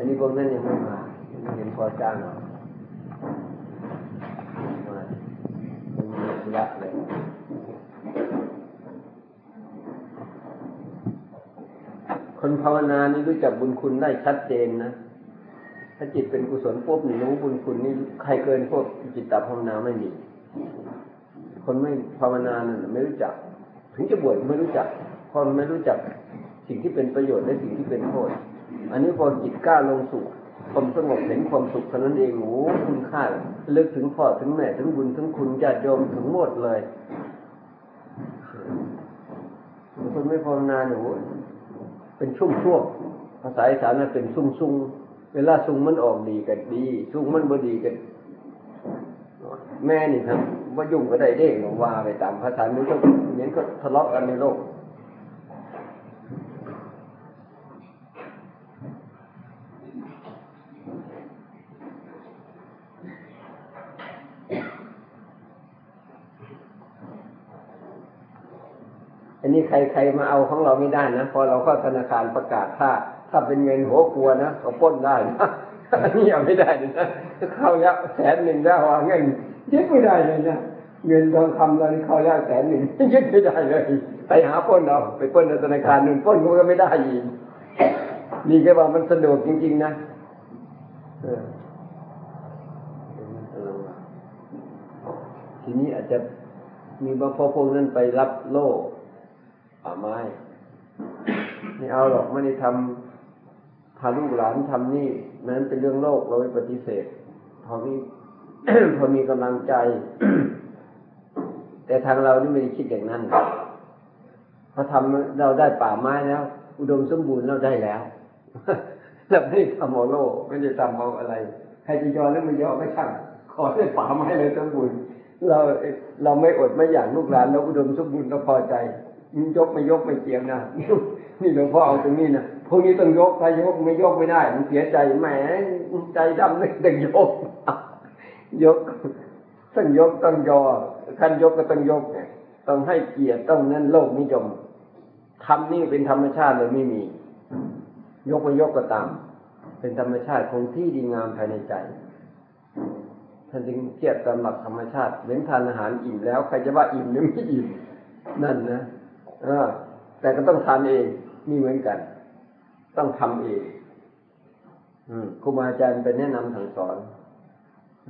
อันนี้พวกนั้นยังไม่มาเห็นพอจ้างหรอมามีระเลยคนภาวนานี่รู้จักบุญคุณได้ชัดเจนนะ ถ้าจิตเป็นกุศลปุ๊บนี่รู้บุญคุณนี่ใครเกินพวกจิตตภาวนาไม่มี คนไม่ภาวนานั่นไม่รู้จัก ถึงจะบวชไม่รู้จักพอไม่รู้จักสิ่งที่เป็นประโยชน์และสิ่งที่เป็นโทษ อันนี้พอจิตกล้าลงสู่ความสงบเห็นความสุขเท่านั้นเองโอ้คุณค่าลึกถึงพ่อถึงแม่ถึงบุญถึงคุณญาติโยมถึงหมดเลยคนไม่ภาวนาเนี่ยเป็นช่วงช่วงภาษาอีสานนั้นเป็นซุ่งซุ่งเวลาซุ่งมันออกดีกันดีซุ่งมันบ่ดีกันแม่นี่ครับว่ายุ่งก็ได้เด้งว่าไปตามภาษานี้ก็เหมือนก็ทะเลาะกันในโลก อั นนี้ใครใครมาเอาของเราไม่ได้นะพอเราเข้าธนาคารประกาศถ้า ถ้าเป็นเงินหัวกลัวนะเขาป้นได้นะอันนี้เอาไม่ได้นะเข้าแล้วแสนหนึ่งได้ว่าเงินยึดไม่ได้เลยนะเงินทองคำเรานี่เข้าแล้วแสนหนึ่งยึดไม่ได้เลย ไปหาป้นเอาไปป้นในธนาคารหนึ่งป้นก็ไม่ได้อีกนี่ก็ว่ามันสะดวกจริง ๆ นะทีนี้อาจจะมีบางพอพวกนั้นไปรับโล่ ป่าไม้ไม่เอาหรอกไม่ได้ทำพาลูกหลานทำนี่นั้นเป็นเรื่องโลกเราไม่ปฏิเสธพอมีพอมีกำลังใจ แต่ทางเรานี่ไม่ได้คิดอย่างนั้นพอทำเราได้ป่าไม้แล้ว อุดมสมบูรณ์เราได้แล้วเราไม่ได้ทำเอาโลกไม่ได้ทำเอาอะไร ใครจะยอมหรือไม่ยอมไม่ช่างขอได้ป่าไม้เลยสมบูรณ์เราเราไม่อดไม่อยากลูกหลานเราอุดมสมบูรณ์เราพอใจ ยกไม่ยกไม่เกี่ยงนะนี่หลวงพ่อเอาตรงนี้นะพวกนี้ต้องยกถ้ายกไม่ยกไม่ได้มันเสียใจแหมใจดำเลยต้องยก ยกต้องยกต้องยอขั้นยกก็ต้องยกต้องให้เกียรติต้องนั่นโลกนิยมทำนี่เป็นธรรมชาติเลยไม่มี ยกไม่ยกก็ตาม เป็นธรรมชาติคงที่ดีงามภายในใจท่านจึงเทียบตามหลักธรรมชาติเว้นทานอาหารอิ่มแล้วใครจะว่าอิ่มหรือไม่อิ่มนั่นนะ เออ แต่ก็ต้องทานเองนี่เหมือนกัน ต้องทำเองครูบาอาจารย์เป็นแนะนำสั่งสอน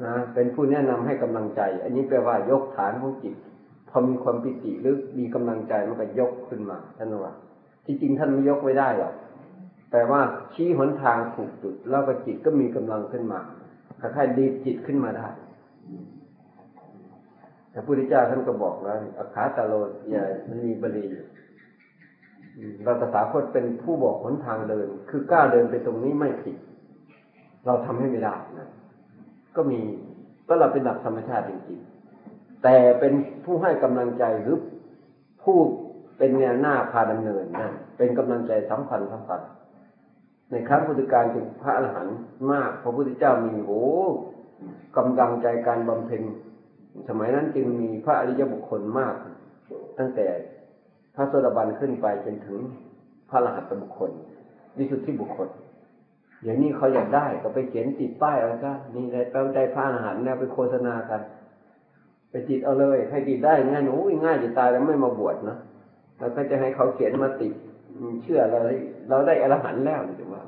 นะเป็นผู้แนะนำให้กำลังใจ อันนี้แปลว่ายกฐานของจิตพอมีความปิติหรือมีกำลังใจมันก็ยกขึ้นมาท่านว่าที่จริงท่านไม่ยกไม่ได้หรอกแต่ว่าชี้หนทางถูกจุด แล้วก็จิตก็มีกำลังขึ้นมาคล้ายๆดีดจิตขึ้นมาได้ พระพุทธเจ้าท่านก็บอกแล้วอาคาตาโลอย่ามันมีบาลีเราตถาคตเป็นผู้บอกหนทางเดิน คือกล้าเดินไปตรงนี้ไม่ผิด เราทำให้ไม่ได้นะก็มีก็เราเป็นหลักธรรมชาติจริงๆแต่เป็นผู้ให้กำลังใจหรือผู้เป็นแนวหน้าพาดำเนินนะเป็นกำลังใจสำคัญสำคัญในครั้งพุทธการถึงพระอรหันต์มาก พระพุทธเจ้ามีโอ้กำลังใจการบำเพ็ญ สมัยนั้นจึงมีพระอริยบุคคลมาก ตั้งแต่พระโสดาบันขึ้นไปจนถึงพระรหันตบุคคล วิสุทธิบุคคล เดี๋ยวนี้เขาอยากได้ก็ไปเขียนติดป้ายเอาซะนี่ได้แปลได้พระอรหันต์แล้วไปโฆษณากัน ไปติดเอาเลย ให้ติดได้ง่ายหนูง่ายจะตายแล้วไม่มาบวชนะแล้วก็จะให้เขาเขียนมาติดเชื่อเราเราได้อรหันต์แล้วจะว่า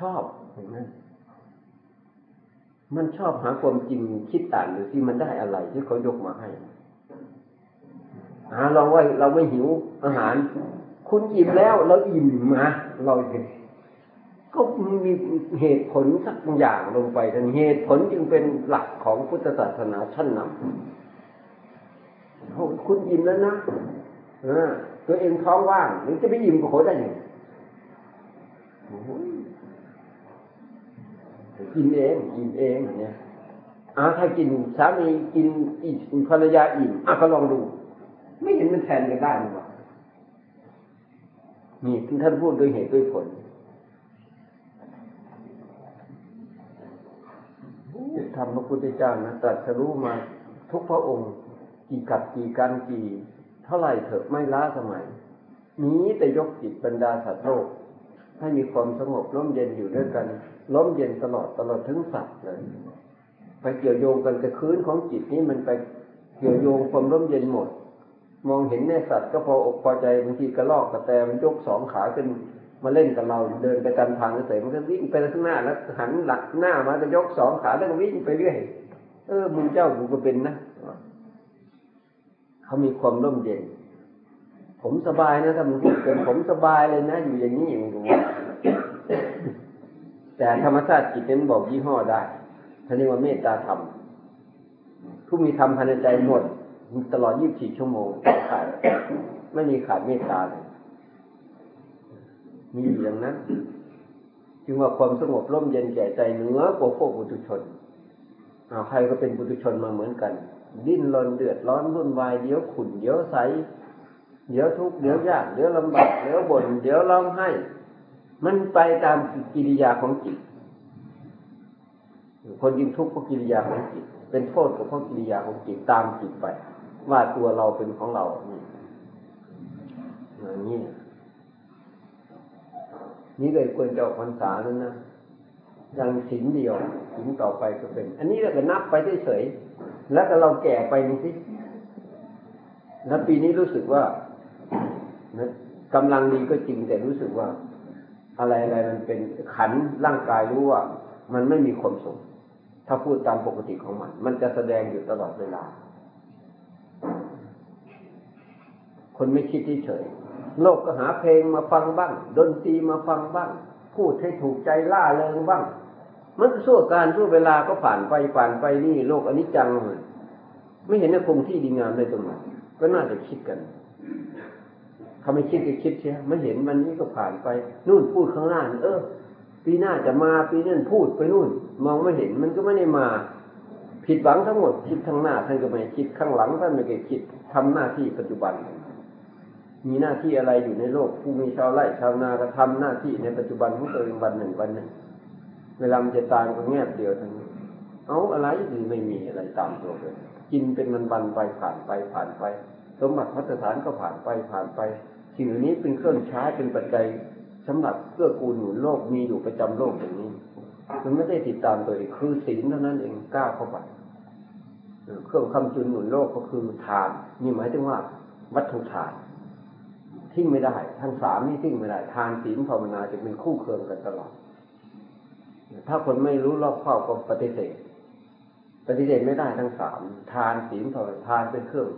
ชอบเห็นไหม มันชอบหาความจริงคิดต่างหรือที่มันได้อะไรที่เขายกมาให้หาลองว่าเราไม่หิวอาหาร คุณอิ่มแล้วเราอิ่มมาเราเห็นก็มีเหตุผลสักอย่างลงไปทันเหตุผลจึงเป็นหลักของพุทธศาสนาชั้นนำคุณอิ่มแล้วนะตัวเองท้องว่างหรือจะไปอิ่มกับเขาได้ยัง กินเองกินเองเนี่ยอาถ้ากินสามีกินอิ่มภรรยาอิ่มอะก็ลองดู ไม่เห็นมันแทนกันได้หรือเปล่านี่ท่านพูดโดยเหตุด้วยผลทำพระพุทธเจ้านะตรัสรู้มา ทุกพระองค์ กี่กับกี่กันกี่ เท่าไหร่เถอะไม่ล้าสมัย นี้แต่ยกจิตบรรดาสัตว์โลก ให้มีความสงบร่มเย็นอยู่ด้วยกันร่มเย็นตลอดตลอดถึงสัตว์เลยไปเกี่ยวโยงกันกับคืนของจิตนี้มันไปเกี่ยวโยงความร่มเย็นหมด มองเห็นในสัตว์ก็พออกพอใจบางทีกระลอกกระแตมันยกสองขาขึ้นมาเล่นกับเราเดินไปตามทางเฉยมันก็วิ่งไปข้างหน้าแล้วหันหลักหน้ามาก็ยกสองขาแล้วก็วิ่งไปเรื่อยเออมึงเจ้ากูก็เป็นนะเขามีความร่มเย็น ผมสบายนะถ้ามึงพูดเป็นผมสบายเลยนะ อยู่อย่างนี้อย่างนี้แต่ธรรมชาติจิตนั้นบอกยี่ห้อได้ท่านเรียกว่าเมตตาธรรมผู้มีธรรมภายในใจหมดตลอดยี่สิบสี่ชั่วโมงขาดไม่มีขาดเมตตาเลย มีอย่างนั้น จึงว่าความสงบร่มเย็นแก่ใจเหนือกว่าพวกบุตุชนใครก็เป็นบุตุชนมาเหมือนกัน ดิ้นรนเดือดร้อนวุ่นวายเดี๋ยวขุ่นเดี๋ยวใส เดี๋ยวทุกข์เดี๋ยวยากเดี๋ยวลำบากเดี๋ยวบ่นเดี๋ยวร้องไห้ มันไปตามกิริยาของจิต คนยิ่งทุกข์เพราะกิริยาของจิต เป็นโทษกับเพราะกิริยาของจิตตามจิตไป ว่าตัวเราเป็นของเรานี่อย่างนี้นี่เลยควรจะออกพรรษาแล้วนะยังสินเดียวสินต่อไปก็เป็น อันนี้เราก็นับไปเฉยๆแล้วก็เราแก่ไปนี่สิแล้วปีนี้รู้สึกว่า นะกำลังดีก็จริงแต่รู้สึกว่า อะไรอะไรมันเป็นขันร่างกายรู้ว่า มันไม่มีความสุขถ้าพูดตามปกติของมัน มันจะแสดงอยู่ตลอดเวลา คนไม่คิดที่เฉยโลกก็หาเพลงมาฟังบ้างดนตรีมาฟังบ้าง พูดให้ถูกใจล่าเริงบ้าง มันสู้การสู้เวลาก็ผ่านไปผ่านไปนี่ โลกอนิจจังเลยไม่เห็นในคงที่ดีงามในตรงไหนก็น่าจะคิดกัน เขาไม่คิดก็คิดเชียไม่เห็นวันนี้ก็ผ่านไป นู่นพูดข้างหน้าเออปีหน้าจะมาปีนั้นพูดไปนู่น มองไม่เห็นมันก็ไม่ได้มา ผิดหวังทั้งหมดคิดข้างหน้าท่านก็ไม่คิดข้างหลังท่านไม่เคยคิดทำหน้าที่ปัจจุบัน มีหน้าที่อะไรอยู่ในโลก ผู้มีชาวไร่ชาวนาก็ทำหน้าที่ในปัจจุบันของตัวเองวันหนึ่งวันหนึ่ง เวลามันจะตายก็แงบเดียวทั้งนี้เอาอะไรหรือไม่มีอะไรตามตัวเลยกินเป็นมันวันไปผ่านไปผ่านไป สมบัติพัฒฐานก็ผ่านไปผ่านไป สิ่งเหล่านี้เป็นเครื่องใช้เป็นปัจจัยสำหรับเพื่อกูลหนุนโลกมีอยู่ประจำโลกอย่างนี้ มันไม่ได้ติดตามตัวเองคือศีลเท่านั้นเองก้าวเข้าไปเครื่องคำจุนหนุนโลกก็คือทานนี่หมายถึงว่า วัตถุทานทิ้งไม่ได้ ทั้งสามนี่ทิ้งไม่ได้ ทานศีลภาวนาจะเป็นคู่เคืองกันตลอด ถ้าคนไม่รู้รอบครอบก็ปฏิเสธ ปฏิเสธไม่ได้ทั้งสามทานศีลภาวนาทานเป็นเครื่อง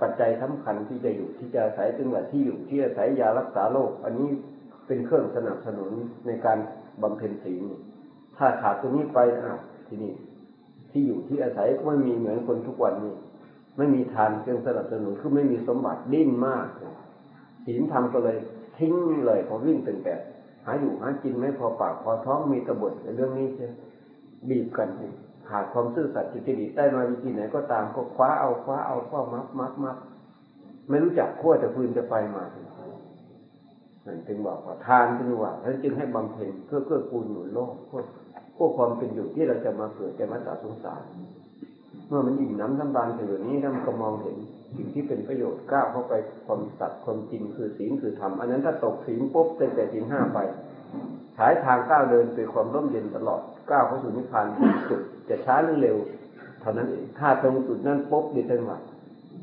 ปัจจัยสำคัญที่จะอยู่ที่จะอาศัยจึงว่าที่อยู่ที่อาศัยยารักษาโรคอันนี้เป็นเครื่องสนับสนุนในการบำเพ็ญศีลถ้าขาดตัวนี้ไปอ้าวที่นี่ที่อยู่ที่อาศัยก็ไม่มีเหมือนคนทุกวันนี้ ไม่มีทานเครื่องสนับสนุนคือไม่มีสมบัติดิ้นมากศีลทำก็เลยทิ้งเลยพอวิ่งเป็นแบบหาอยู่หากินไม่พอปากพอท้องมีตะบดในเรื่องนี้ใช่บีบกัน ขาดความซื่อสัตย์จิตริได้มาวิธีไหนก็ตามก็คว้าเอาคว้าเอาคว้ามัดมัดมัดไม่รู้จักขั้วแต่ฟืนจะไฟมานั่นจึงบอกว่าทานจึงว่าท่านจึงให้บำเพ็ญเพื่อเพื่อกูลหนุนโลกเพื่อพวกความเป็นอยู่ที่เราจะมาเกิดจะมาตัดสงสาร เมื่อมันอิ่มน้ำสำราญถึงแบบนี้ท่านก็มองเห็นสิ่งที่เป็นประโยชน์ก้าวเข้าไปความสัตย์ความจริงคือศีลคือธรรมอันนั้นถ้าตกศีลปุ๊บตั้งแต่ศีลห้าไปฉายทางก้าวเดินไปความร่มเย็นตลอด ก้าวเข้าสู่นิพพานจุดจะช้าหรือเร็วเท่านั้นเองถ้าตรงจุดนั้นปุ๊บดีจังหวะ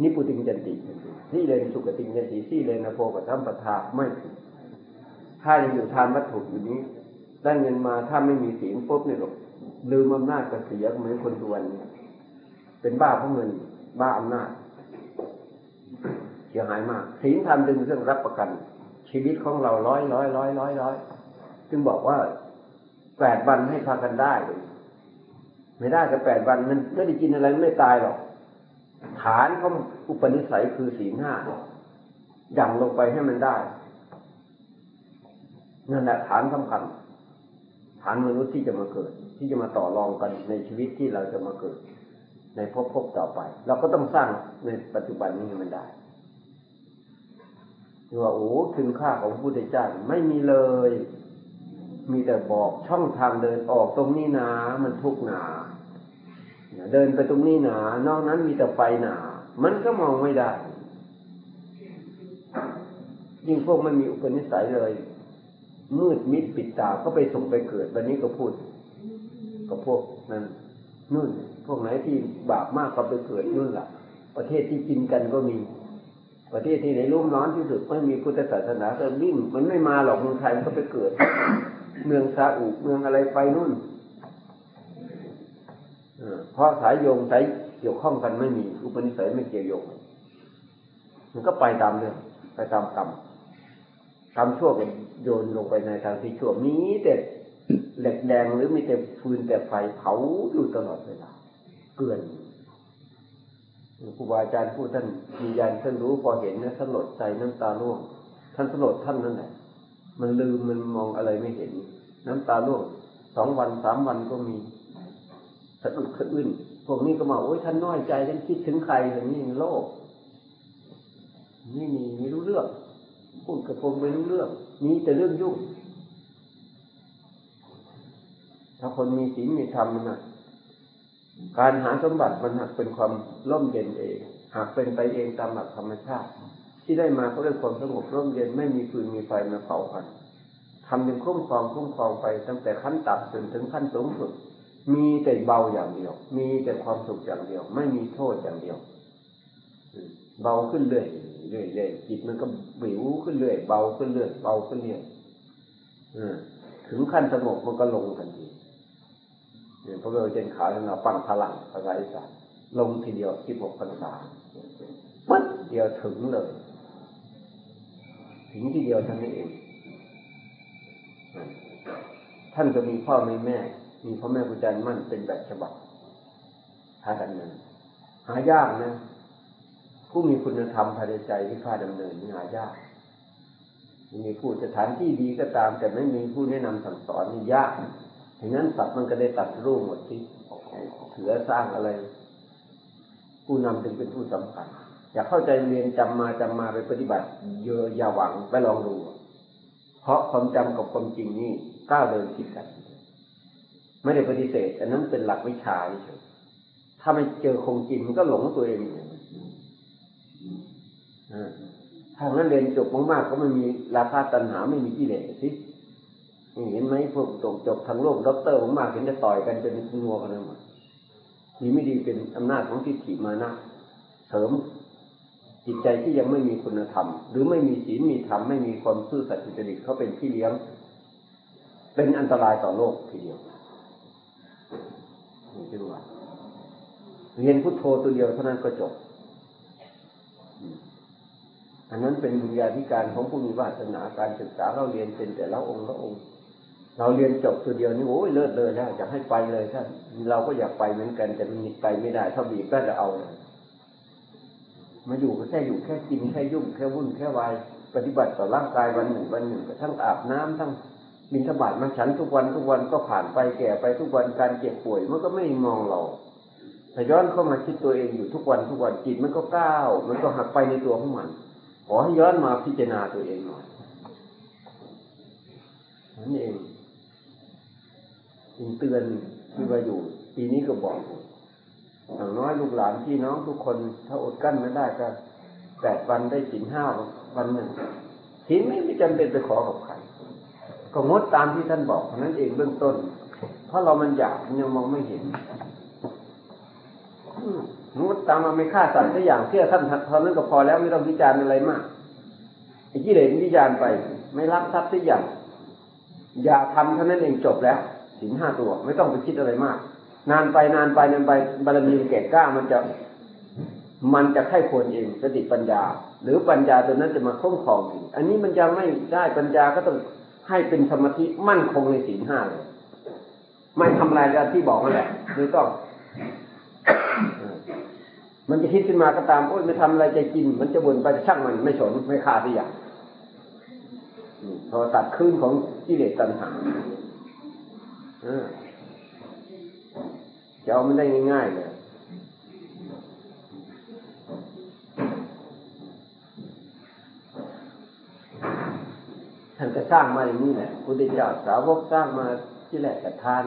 นิพุติงจันติที่เลนสุกติงจันติที่เลนโพกับทัมปทาไม่ถ้ายังอยู่ทานวัตถุอยู่นี้ได้เงินมาถ้าไม่มีศีลปุ๊บเนี่ยหรอกลืมอำนาจกเสียเหมือนคนตัวนเป็นบ้าเพราะเงิน บ้าอำนาจเสียหายมากศีลธรรมจึงเรื่องรับประกัน ชีวิตของเราร้อยร้อยร้อยร้อยร้อยจึงบอกว่า แปดวันให้พากันได้ ไม่ได้ก็แปดวันมันไม่ได้กินอะไรไม่ตายหรอก ฐานเขาอุปนิสัยคือศีลห้าย่งลงไปให้มันได้นั่นแหละฐานสำคัญ ฐานมนุษย์ที่จะมาเกิด ที่จะมาต่อรองกันในชีวิตที่เราจะมาเกิด ในภพภพต่อไป เราก็ต้องสร้างในปัจจุบันนี้ให้มันได้ว่าโอ้คุณค่าของพระพุทธเจ้าไม่มีเลย มีแต่บอกช่องทางเดินออกตรงนี้นามันทุกหนา เดินไปตรงนี้หนา นอกนั้นมีแต่ไฟหนา มันก็มองไม่ได้ ยิ่งพวกมันมีอุปนิสัยเลย มืดมิดปิดตา ก็ไปส่งไปเกิด วันนี้ก็พูด กับพวกนั้นนู่น พวกไหนที่บาปมากก็ไปเกิดนู่นล่ะ ประเทศที่กินกันก็มี ประเทศที่ไหนรุ่มร้อนที่สุดไม่มีพุทธศาสนาก็วิ่ง มันไม่มาหรอกเมืองไทยมันก็ไปเกิด เมืองซาอุเมืองอะไรไปนู่นเพราะสายโยงสายเกี่ยวข้องกันไม่มี อุปนิสัยไม่เกี่ยวโยงมันก็ไปตามเรื่องไปตามกรรมกรรมชั่วก็โยนลงไปในทางที่ชั่วมีแต่เหล็กแดงหรือมีแต่ฟืนแต่ไฟเผาอยู่ตลอดเวลาเกลื่อนครูบาอาจารย์ผู้ท่านมียานท่านรู้พอเห็นนะสลดใจน้ำตาร่วงท่านสลดท่านนั่นแหละ มันลืมมันมองอะไรไม่เห็น น้ำตาร่วงสองวันสามวันก็มีสะอึกสะอื้นพวกนี้ก็มาโอ้ยท่านน้อยใจท่านคิดถึงใครอย่างนี้โลกไม่มีไม่รู้เรื่องพูดกับผมไม่รู้เรื่อง มีแต่เรื่องยุ่ง ถ้าคนมีศีลมีธรรมนะการหาสมบัติมันหักเป็นความร่มเย็นเอง หากเป็นไปเองตามหลักธรรมชาติ ที่ได้มาก็ด้วยความสงบร่มเย็นไม่มีฟืนมีไฟมาเผาพันทำเป็นคุ้มครองคุ้มครองไปตั้งแต่ขั้นต่ำจนถึงขั้นสูงสุด มีแต่เบาอย่างเดียว มีแต่ความสุขอย่างเดียว ไม่มีโทษอย่างเดียวเบาขึ้นเรื่อยเรื่อยๆจิตมันก็บิวขึ้นเรื่อยเบาขึ้นเรื่อยเบาขึ้นเรื่อยถึงขั้นสงบมันก็ลงทันทีเนี่ยพระเวทเจนขาเราปั้งพลังภาษาอีสานลงทีเดียวที่หกพรรษาปึ๊บเดียวถึงเลย ถึงที่เดียวท่านนี้เองท่านจะมีพ่อมีแม่ มีพ่อแม่ครูอาจารย์มั่นเป็นแบบฉบับหากันนั้นหายากนะ ผู้มีคุณธรรมภายในใจที่ข้าดำเนินนี่หายากมีผู้สถานที่ดีก็ตาม แต่ไม่มีผู้แนะนำสั่งสอนนี่ยากอย่างนั้นสัตว์มันก็ได้ตัดรูปหมดที่เถือสร้างอะไร ผู้นำจึงเป็นผู้สำคัญ อยากเข้าใจเรียนจำมาจำมาไปปฏิบัติเยอะอย่าหวังไปลองดู เพราะความจำกับความจริงนี่ก้าวเดินผิดกัน ไม่ได้ปฏิเสธอันนั้นเป็นหลักวิชาเฉยถ้าไม่เจอคงจริงมันก็หลงตัวเองถ้างั้นเรียนจบมากๆก็ไม่มีราคะตัณหาไม่มีกิเลสสิเห็นไหมพวกจบจบทางโลกด็อกเตอร์มากเห็นจะต่อยกันเป็นงัวกันเลยหมดดีไม่ดีเป็นอำนาจของทิฏฐิมานะเสริม จิตใจที่ยังไม่มีคุณธรรม หรือไม่มีศีลมีธรรมไม่มีความซื่อสัตย์จริตเขาเป็นพี่เลี้ยง เป็นอันตรายต่อโลกทีเดียวนี่คือว่าเรียนพุทโธตัวเดียวเท่านั้นก็จบ อันนั้นเป็นบุญญาธิการของผู้มีวาสนาการศึกษาเราเรียนเป็นแต่ละองค์ละองค์ เราเรียนจบตัวเดียวนี่โอ้ยเลิศเลยแล้วอยากให้ไปเลยท่านเราก็อยากไปเหมือนกัน แต่มันไปไม่ได้ถ้าบีบก็จะเอา มาอยู่ก็แค่อยู่แค่กินแค่ยุ่งแค่วุ่นแค่วายปฏิบัติต่อร่างกายวันหนึ่งวันหนึ่งก็ทั้งอาบน้ำทั้งบินธบาตมาฉันทุกวันทุกวันก็ผ่านไปแก่ไปทุกวันการเจ็บป่วยมันก็ไม่มองเราถ้าย้อนเข้ามาคิดตัวเองอยู่ทุกวันทุกวันจิตมันก็ก้าว มันก็หักไปในตัวของมัน ขอให้ย้อนมาพิจารณาตัวเองหน่อยนั่นเองจึงเตือนที่ว่าอยู่ ปีนี้ก็บอก อย่างน้อยลูกหลานพี่น้องทุกคน ถ้าอดกั้นไม่ได้ก็แปดวันได้สินห้าวันหนึ่งสินไม่ไม่จำเป็นไปขอกับใครก็งดตามที่ท่านบอกนั้นเองเบื้องต้น เพราะเรามันอยากยังมองไม่เห็นมุดตามมาไม่ฆ่าสัตว์ทุกอย่างเชื่อท่านเท่านั้นก็พอแล้วไม่ต้องวิจารณ์อะไรมากไอ้ที่เหลนวิจารณ์ไป ไม่รักทรัพย์ทุกอย่าง อย่าทำเท่านั้นเองจบแล้วสินห้าตัว ไม่ต้องไปคิดอะไรมาก นานไปนานไปนานไปบารมีแก่กล้ามันจะ มันจะไข้ควรเองสติปัญญา หรือปัญญาตัวนั้นจะมาคุ้มครองอันนี้มันยังไม่ได้ปัญญาก็ต้องให้เป็นสมาธิมั่นคงในสินห้าเลยไม่ทำลายกันที่บอกนั่นแหละหรือต้องมันจะคิดขึ้นมาก็ตามโอ้ยไม่ทำอะไรใจกิน มันจะบ่นไปช่างมันไม่สนไม่ฆ่าที่อย่างพอตัดขึ้นของกิเลสตัณหา จะเอามันได้ง่ายๆเลยท่านจะสร้างมาอย่างนี้แหละพุทธเจ้าสาวกสร้างมาที่แหละกับทาน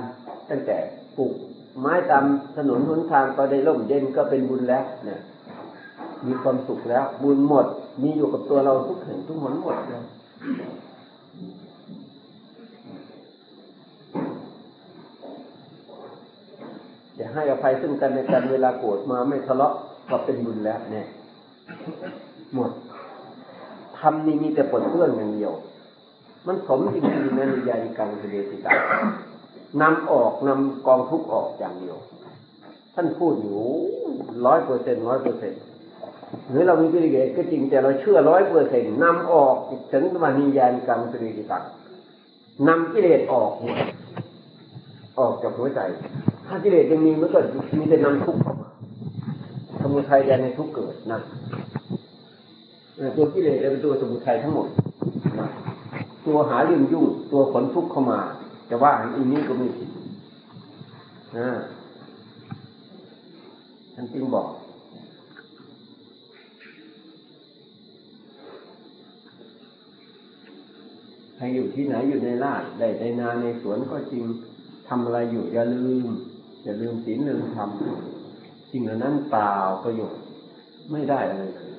ตั้งแต่ปลูกไม้ตามถนนหนทางก็ได้ร่มเย็นก็เป็นบุญแล้วเนี่ยมีความสุขแล้ว บุญหมด มีอยู่กับตัวเราทุกแห่งทุกหนหมดเลย ให้ อภัยซึ่งกันและกันเวลาโกรธมาไม่ทะเลาะก็เป็นบุญแล้ว เนี่ย หมดทำนี่มีแต่ปลดเปื้อนอย่างเดียว มันสมจริงๆนะนิยานิกังเสดติกานำออกนำกองทุกออกอย่างเดียว ท่านพูดอยู่ร้อยเปอร์เซ็นร้อยเปอร์เซ็นหรือเรามีกิเลสก็จริงแต่เราเชื่อร้อยเปอร์เซ็นนำออกถึงมานิยานกังเสดติกานำกิเลสออกหมดออกจากหัวใจ ถ้ากิเลสยังมีมันก็มีแต่นำทุกข์เข้ามาสมุทัยแดนในทุกข์เกิดนะตัวกิเลสเป็นตัวสมุทัยทั้งหมดนะตัวหาเรื่องยุ่ง ตัวขนทุกข์เข้ามา แต่ว่าอันนี้ก็มีผิดนะท่านจึงบอกใครอยู่ที่ไหนอยู่ในไร่ได้ในนาในสวนก็จริงทำอะไรอยู่อย่าลืม อย่าลืมศีลลืมธรรมสิ่งเหล่านั้นเปล่าประโยชน์ไม่ได้อะไรเลย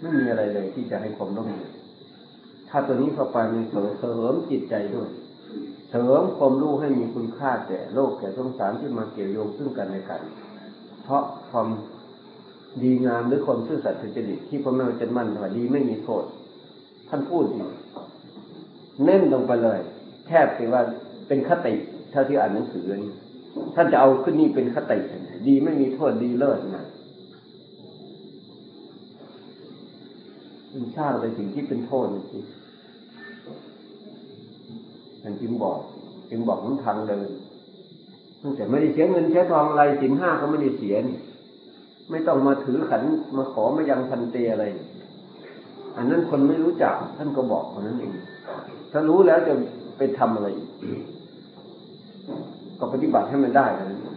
ไม่มีอะไรเลยที่จะให้ความร่มเย็นถ้าตัวนี้เข้าไปมันเสริมเสริมจิตใจด้วย เสริมความรู้ให้มีคุณค่าแก่โลกแก่สงสารที่มาเกี่ยวโยงซึ่งกันและกัน เพราะความดีงามหรือความซื่อสัตย์สุจริตที่พระแม่จันมั่นว่าดีไม่มีโทษ ท่านพูดเน้นลงไปเลย แทบจะว่าเป็นคติเท่าที่อ่านหนังสือนี่ ท่านจะเอาขึ้นนี่เป็นคติดีไม่มีโทษดีเลิศนะมันสร้างไปสิ่งที่เป็นโทษจริงท่านจึงบอกจึงบอกมันทางเดินแต่ไม่ได้เสียเงินใช้ทองอะไรสินห้าก็ไม่ได้เสียนี่ไม่ต้องมาถือขันมาขอมายังทันเตอะไร อันนั้นคนไม่รู้จัก ท่านก็บอกคนนั้นเองถ้ารู้แล้วจะไปทำอะไรก็ ก็ปฏิบัติให้มันได้เลย